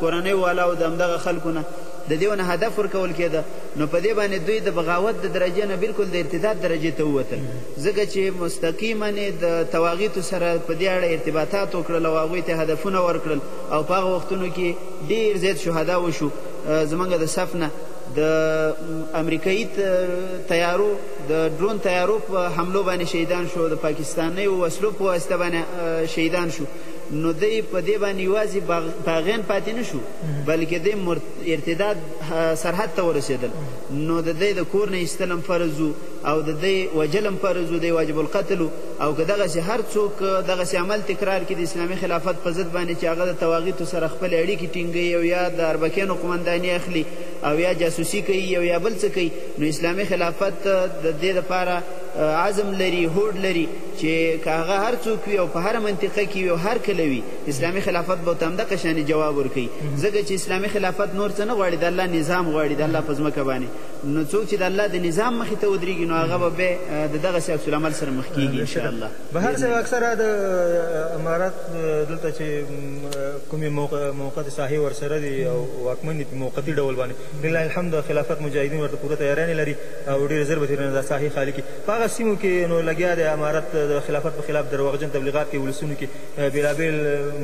کورنیو والا او د همدغه خلکو نه د دیو نه هدف ورکول کېده، نو په دې باندې دوی د بغاوت د درجې نه بالکل د ارتداد درجې ته ووتل، ځکه چې مستقیماً یې د طواغیتو سره په دې اړه ارتباطات وکړل او هغوی ته هدفونه ورکړل او په هغه وختونو کې ډېر زیات شهدا وشو، زموږ د صف نه د امریکایي طیارو. د ډرون طیارو په حملو باندې شهیدان شو، د پاکستانیو وسلو په واسطه باندې شهیدان شو، نو دی په دې باندې یوازې باغیان پاتې نه شو، بلکې دی ارتداد سرحد ته ورسېدل، نو د دی د کور نه ایستل هم فرض و او د دی وژل هم فرض و، دی واجب القتل و او که دغسې هر څوک دغسې عمل تکرار کړي د اسلامي خلافت په ضد باندې چې هغه د طواغیتو سره خپلې اړیکې ټینګوي او یا د اربکیانو قومانداني اخلي او یا جاسوسي کوي او یا بل څه کوي، نو اسلامي خلافت د دې لپاره عزم لري، هوډ لري چې که هغه هر څوک وي او په هره منطقه کې وي او هر کله وي، اسلامي خلافت به ورته همدغه شانې جواب ورکوي، ځکه چې اسلامي خلافت نور څه نه غواړي، د الله نظام غواړي، د الله په ځمکه باندې. نو څوک چې د الله د نظام مخې ته ودرېږي، نو هغه به بیا د دغسې عکس العمل سره مخ کېږي، ان شاء الله. به هر څه اکثره د امارت دلته چې کومې موقتې ساحې ورسره دي او واکمن دي، په موقتي ډول باندې. لله الحمد خلافت مجاهدین ورته پوره تیاریانې لري او ډېر زر به تېر دا ساحې خالي کړي په هغه سیمو کې نو لګیا دی امارت د خلافت په خلاف درواغجن تبلیغات کوي ولسونو کې بېلابېل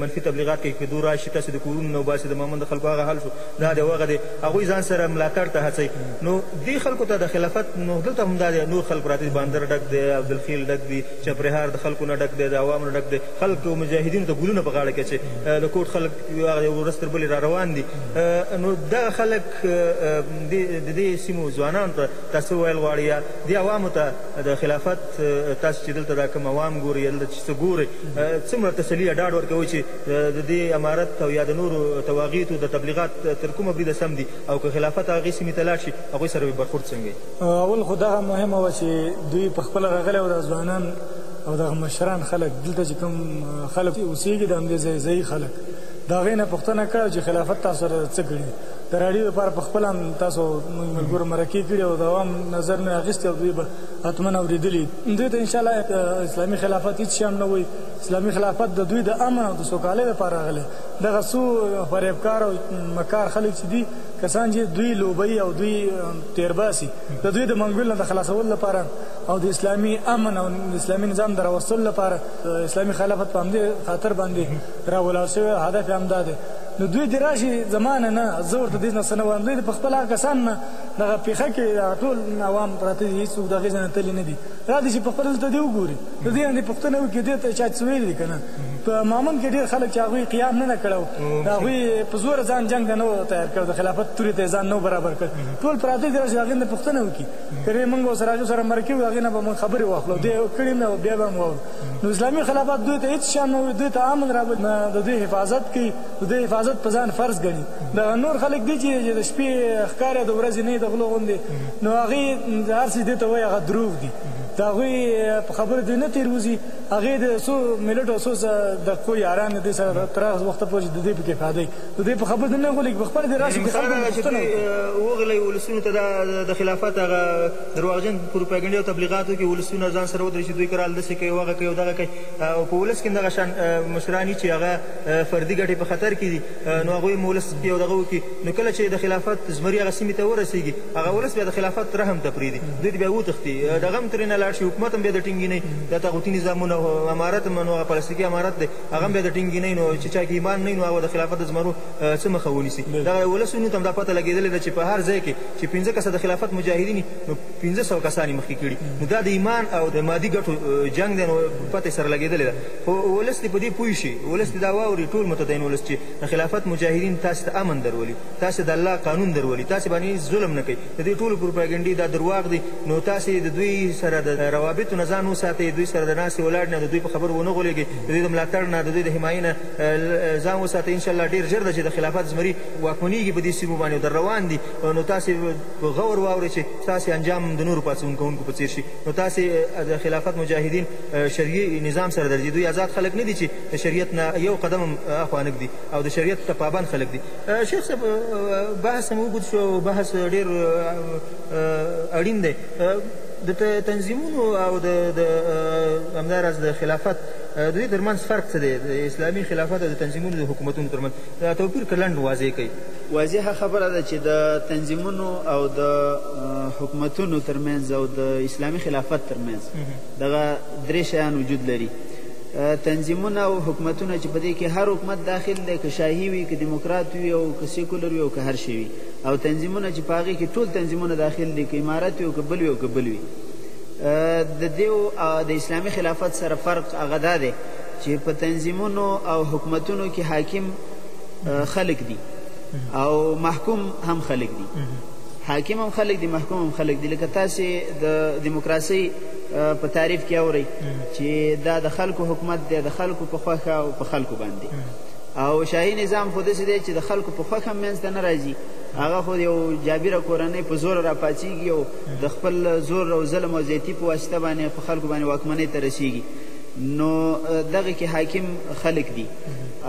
منفي تبلیغات کوي که دو راشي تاسې د کورونو نه وباسي د ماموند خلکو هغه حال شو دا دی او هغه دی هغوی ځان سره ملاتړ ته هڅوي نو دې خلکو ته د خلافت نو دلته هم دا دی نور خلک پراته دي باندر ډک دی عبدالخېل ډک دي چپرهار د خلکو نه ډک دی د عوامو نه ډک دی خلک مجاهدینو ته ګلونه په غاړه کې اچوي د کوټ خلک هغه یو ورځ تر بلې را روان دي نو دغه خلک د دې سیمو ځوانانو ته تاسو څه ویل غواړئ یا دې عوامو ته د خلافت تاسو چې دلته دا کوم عوام ګورئ یا دلته چې څه ګورئ څومره تسلي یا ډاډ ورکوئ چې د دې امارت او یا د نورو تواغیتو د تبلیغات تر کومه بریده سم دي او که خلافت هغې سیمې ته لاړ شي هغوی سره به برخورد څنګه وي؟ اول خو دغه مهمه وه چې دوی پخپله راغلی او دا ځوانان او دغه مشران خلک دلته چې کوم خلک اوسېږي د همدې ځای ځای خلک د هغې نه پوښتنه کړې چې خلافت تاسو سره څه کړي د راډیو لپاره په خپل هم تاسو موږ ملګرو مرکې کړي او د عوام نظر نه اخیستی او دوی به حتما اورېدلي دوی ته انشاءالله اسلامي خلافت هیڅ شي هم نه وایي اسلامي خلافت د دوی د امن او د سوکالۍ لپاره راغلی دغه څو فریبکار او مکار خلک چې دي کسان چې دوی لوبوي او دوی تېرباسي د دوی د منګول نه د خلاصولو لپاره او د اسلامي امن او اسلامي نظام د راوستلو لپاره اسلامي خلافت په همدې خاطر باندې راولاړ شوی هدف یې همدا دی نو دوی د راشي زمانه نه زه ورته دې نه څه نه وایم دوی په خپل کسان نه دغه پیښه کې ټول عوام پراته دي هیڅوک د هغې ځنه تللی نه دي را دي چې په خپل دلته دې وګوري د دې باندې پوښتنه وکړي دې ته چا څه ویلي دي که نه په مامن کې ډېر خلک چې هغوی قیام نه نه کړی د هغوی په زوره ځان جنګ ته نه تیار کړ د خلافت تورې ته یې ځان نه برابر کړ ټول پراته دي راشي د هغې نه پوښتنه وکړي یعنې موږ به سراجو سره مرکې وو هغې نه به موږ خبرې واخلو دی کړي مې او بیا به هم واورو نو اسلامي خلافت دوی ته هیڅ شان نه وي دوی ته امن رابلي د دوی حفاظت کوي د دوی حفاظت په ځان فرض ګڼي دغه نور خلک دي چې د شپې ښکار یا د ورځې نه د غلو غوندې نو هغې هر څه دې ته وایي هغه دروغ دي د هغوی په خبرو دوی نه تیر وځي هغې د څو ملټو څو دقیقو یاران دې سره تر هغه وخته پورې چې د دوی پکې ښادۍ د دوی په خبرو ته نه غولیږي په خپله دې راشي د خلکو نه پوښتنه وکړي. وغلي ولسونو ته د خلافت هغه درواغجن پروپاګنډي او تبلیغات وکړي ولسونه ځان سره ودري چي دوی کرال دسي کوي او هغه کوي او دغه کوي او په ولس کي هم دغه شان مشران يي چي هغه فردي ګټي په خطر کي دي نو هغوي هم ولس کي او دغه وکړي نو کله چي د خلافت زمري هغه سيمي ته ورسيږي هغه ولس بيا د خلافت رحم ته پريږدي دوی ته بيا وتښتي دغه هم ترينه لاړ شي حکومت هم بيا د ټينګي نه يي دا طاغوتي نظامونه او امارت هم نو هغه پلاستيکي امارت دی هغه هم بیا د ټینګی نه نو چی چا کی ایمان نه نو هغه به د خلافت د زمرو څه مخه ونیسی دغه ولس نو ته هم دا پته لګیدلی ده چی په هر ځای کی چی پنځه کسه د خلافت مجاهدین یی نو پنځه سوه کسان یی مخکی کړی نو دا د ایمان او د مادی ګټو جنګ دی نو پته یی سره لګیدلی ده خو ولس دی په دی پوه شی ولس دی دا واوری ټول متدین ولس چی د خلافت مجاهدین تاسی ته امن درولي تاسی ته د الله قانون درولي تاسی باندی هیڅ ظلم نه کوي. د دوی ټولو پروپاګنډي دا درواغ دي نو تاسي د دوی سره د روابطو نه ځان وساتئ، دوی سره د ناستې ولاړ نه او د دوی په خبرو ونه غولېږئ، د دوی د ملاتړ نه، د دوی د حمايې نه ځان وساتئ، ان شاء الله ډېر ژر ده چې د خلافت زمري واکمنېږي په دې سيمو باندې او در روان دي نو تاسي په غور واورئ چې ستاسي انجام د نورو پاڅون کوونکو په څېر شي نو تاسي د خلافت مجاهدين شرعي نظام سره درځي، دوی ازاد خلک نه دي چې د شريعت نه يو قدم هم اخوا نه ږدي او د شريعت ته پابند خلک دي. شیخ صاحب بحث هم اوږد شو او بحث ډېر اړین دی د تنظیمونو او د همداراز د خلافت د دې ترمنځ فرق څه دی د اسلامي خلافت او د تنظیمونو د حکومتونو ترمنځ دا توپیر که لنډ واضح کوي واضحه خبره ده چې د تنظیمونو او د حکومتونو ترمنځ او د اسلامي خلافت ترمنځ دغه درې شیان وجود لري تنظیمونه او حکومتونه چې په دې کې هر حکومت داخل دی که شاهي وي که دیموکرات وي او که سیکولر وي او که هر شي وي او تنظیمونه چې په هغې کې ټول تنظیمونه داخل دي که امارت وي او که بل وي او که بل وي د دې د اسلامي خلافت سره فرق هغه دا دی چې په تنظیمونو او حکومتونو کې حاکم خلک دي او محکوم هم خلک دي حاکم هم خلک دي محکوم هم خلک دي لکه تاسې د دیموکراسۍ په تعریف کې اورئ چې دا د خلکو حکومت دی، د خلکو په خوښه او په خلکو باندې او شاهي نظام خو داسې دی چې د خلکو په خوښه هم منځته نه راځي، هغه خو یو جابره کورنۍ په زوره راپاڅېږي او د خپل زور او ظلم او زیاتي په واسطه باندې په خلکو باندې واکمنۍ ته رسېږي، نو دغه کې حاکم خلک دي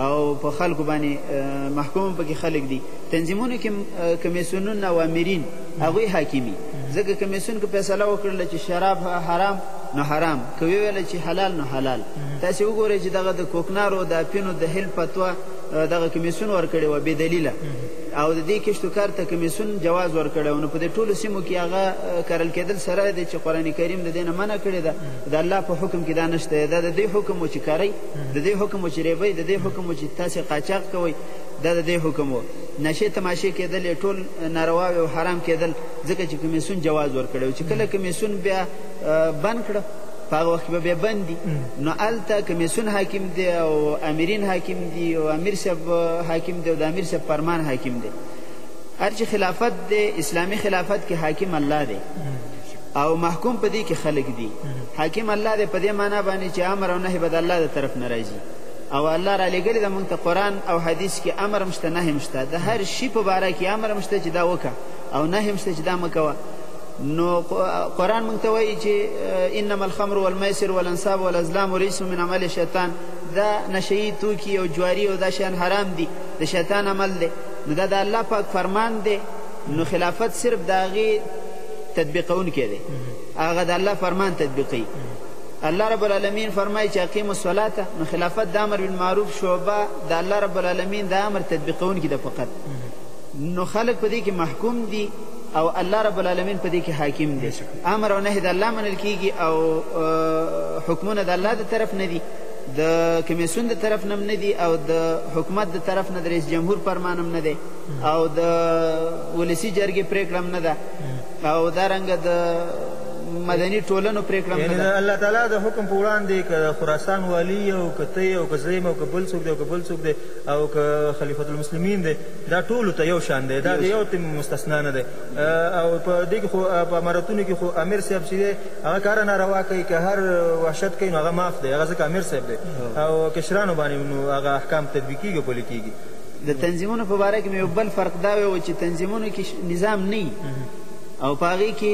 او په خلکو باندې محکوم هم پکې خلک دي، تنظیمونو کې هم کمېسیونونه او آمرین. هغوی حاکمي ځکه کمېسیون که فیصله وکړله چې شراب حرام نو حرام که ویې ویله چې حلال نو حلال تاسې وګورئ چې دغه د کوکنارو د اپینو د حل فتوا دغه کمېسیون ورکړې وه بې دلیله او د دې کښتو کار ته کمېسیون جواز ورکړی و نو په دې ټولو سیمو کې هغه کرل کېدل سره دی چې قرآن کریم د دې نه منع کړې ده د الله په حکم کې دا نشته دا د دې حکم و چې کرئ د دې حکم و چې ریبئ د دې حکم و چې تاسې قاچاق کوئ دا د دې حکم وو. نشې تماشې کېدلې، ټول نارواوې او حرام کېدل، ځکه چې کمېسیون جواز ورکړی و، چې کله کمېسیون بیا بند کړ، په هغه وخت کې به بیا بند دي، نو هلته کمېسیون حاکم دی او آمرین حاکم دي او امیر صاحب حاکم دی او د امیر صاحب فرمان حاکم دی. هر چې خلافت دی، اسلامي خلافت کې حاکم الله دی او محکوم په دې کې خلک دي. حاکم الله دی په دې مانا باندې چې امر او نهی به د الله د طرف نه راځي. او الله را لېږلې ده موږ ته قرآن او حدیث کې امر هم شته نهې هم شته د هر شي په باره کې امر هم شته چې دا وکړه او نهې هم شته چې دا مه کوه نو قرآن موږ ته وایي چې انما الخمر والمیسر والانصاب والازلام رجس من عمل شیطان دا نشهیي توکي او جواري او دا شیان حرام دي د شیطان عمل دی نو دا د الله پاک فرمان دی نو خلافت صرف د هغې تطبیقونکی دی هغه د الله فرمان تطبیقوي الله رب العالمین فرمایي چې اقیم الصلاه نو خلافت د امر بالمعروف شعبه د الله رب العالمین د امر تطبیقونکي ده فقط نو خلک په دې کې محکوم دي او الله رب العالمین په دې کې حاکم دی امر او نهي د الله منل کیږي او حکمونه د الله د طرف نه دي د کمیسون د طرف نم نه دي او د حکومت د طرف نه د رئیس جمهور پرمانم نه دی او د ولسی جرګې پریکړه نه ده او دا رنګه د مدني ټولنو پرېکړه هم نه ده. یعنې د الله تعالی د حکم په وړاندې که د خراسان والي یې او که ته یې او که زه یم او که بل څوک دی او که بل څوک دی او که خلیفة المسلمین دی دا ټولو ته یو شان دی دا د یو تن مستثنی نه دی او په دې کې خو په امارتونو کې خو امیر صاحب چې دی هغه که هره ناروا کوي که هر وحشت کوي نو هغه معاف دی هغه ځکه امیر صاحب دی او کشرانو باندې نو هغه احکام تطبیقېږي او پلي کېږي. د تنظیمونو په باره کې مې یو بل فرق دا وو چې تنظیمونو کې نظام نه او په هغې کې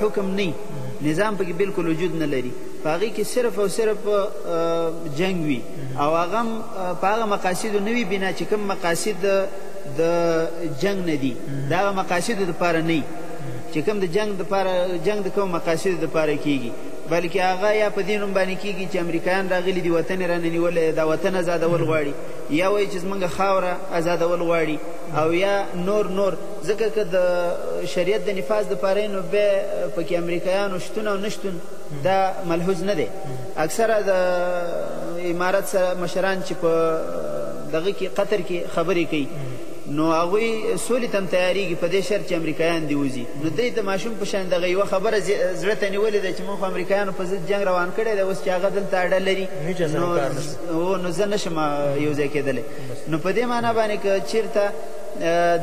حکم نه نظام پکې بالکل وجود نه لري په هغې کې صرف او صرف جنګ وي او هغه هم په هغه مقاصدو نه وي بنا چې کوم مقاصد د جنګ نه دي د هغه مقاصدو دپاره نه چې کوم د جنګ دپاره جنګ د کوم مقاصدو دپاره کیږي بلکې هغه یا په دې نوم باندې کیږي چې امریکایان راغلي دي وطن یې رانه نیولی دی دا وطن ازادول غواړي یا وایي چې زمونږ خاوره ازادول غواړي او یا نور نور ځکه که د شریعت د نفاذ لپاره نو به پکې امریکایانو شتون او نشتون دا ملحوظ نه دی اکثره د امارت سره مشران چې په دغه کې قطر کې خبرې کوي نو هغوی سولې ته هم تیارېږي په دې شرط چې امریکایان دې وځي نو دی د ماشوم په شان دغه یوه خبره زړه ته نیولې ده چې موږ خو امریکایانو په ضد جنګ روان کړی دی اوس چې هغه دلته اډه لري نو وو نو زه نشم یو ځای کېدلی نو په دې معنا باندې که چیرته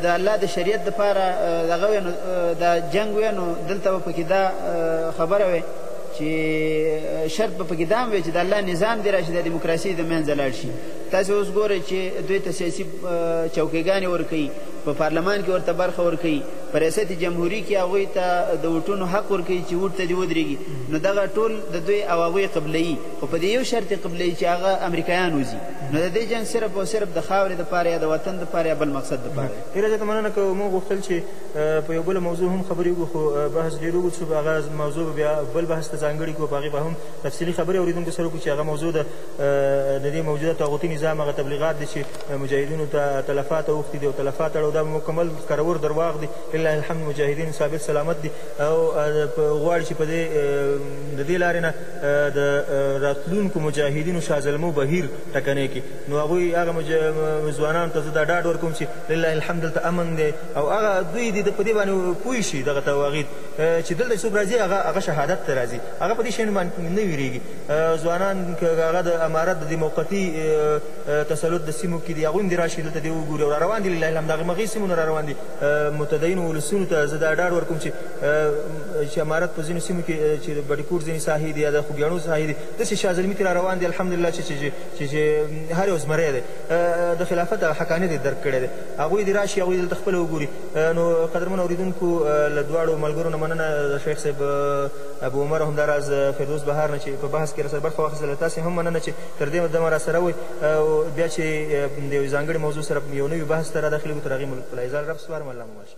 د الله د شریعت د پاره دغه وینو دا جنگ وینو دلته په کې دا خبره وي چې شرط په کې دام وي چې د الله نظام دی راشي د دیموکراسي د منځ لاړ شي تاسو اوس ګورئ چې دوی ته سیاسي چوکیګانې ورکوي په پارلمان کې ورته برخه ورکوي په ریاست جمهوري کې هغوی ته د وټونو حق ورکوي چې وټ ته دې ودرېږي نو دغه ټول د دوی او هغوی قبلوي خو په دې یو شرط یې قبلوي چې هغه امریکایان وځي. نو د دې جنګ صرف او صرف د خاورې دپاره یا د وطن دپاره یا بل مقصد دپاره دی. ډېره زیاته مننه. که مو غوښتل چې په یو بله موضوع هم خبرې وکړو خو بحث ډېر اوږد شو، هغه موضوع به بیا بل بحث ته ځانګړې کړو او په هغې به هم تفصیلي خبرې اورېدونکو سره وکړو چې هغه موضوع د د دې موجوده طاغوتي نظام هغه تبلیغات دي چې مجاهدینو ته تلفات اوښتي دي او تلفات اړوو. دا مکمل کرور درواغ دي. لله الحمد مجاهدین ثابت سلامت دي او غواړي چې په دې د دې لارې نه د راتلونکو مجاهدینو شازلمو بهیر ټکنی کړي نو هغوی هغه ځوانانو ته زه دا ډاډ ورکوم چې لله الحمد دلته امن دی او هغه دوی دې په دې باندې پوه شي دغه تواغید چې دلته څوک راځي هغه هغه شهادت ته راځي هغه په دې شیانو باندې نه ویریږي ځوانان که هغه د امارت د موقتي تسلط د سیمو کې دي هغوی هم دې راشي دلته دې وګوري او را روان دي لله الحمد هغه مغې سیمو نه را روان دي متدینو ولسونو ته زه دا ډاډ ورکوم چې چې امارت په ځینو سیمو کې چې د بټي کوټ ځینې ساحې دي یا د خوګیاڼو ساحې دي داسې شاه زلمي کې را روان دي الحمدلله چې چې چې چې هر یو زمری دی د خلافت دغه حقانیت یې درک کړی دی هغوی دې راشي هغوی دلته خپله وګوري نو قدرمن اورېدونکو له دواړو ملګرو نه مننه د شیخ صاحب ابو عمر او همداراز فردوس بهار نه چې په بحث کې راسره برخه واخیستله له تاسې هم مننه چې تر دې دمه راسره وئ او بیا چې د یوې ځانګړې موضوع سره یو نوي بحث ته را داخلېږو تر هغې مو په لایزال رب سپارم الله مو مل شه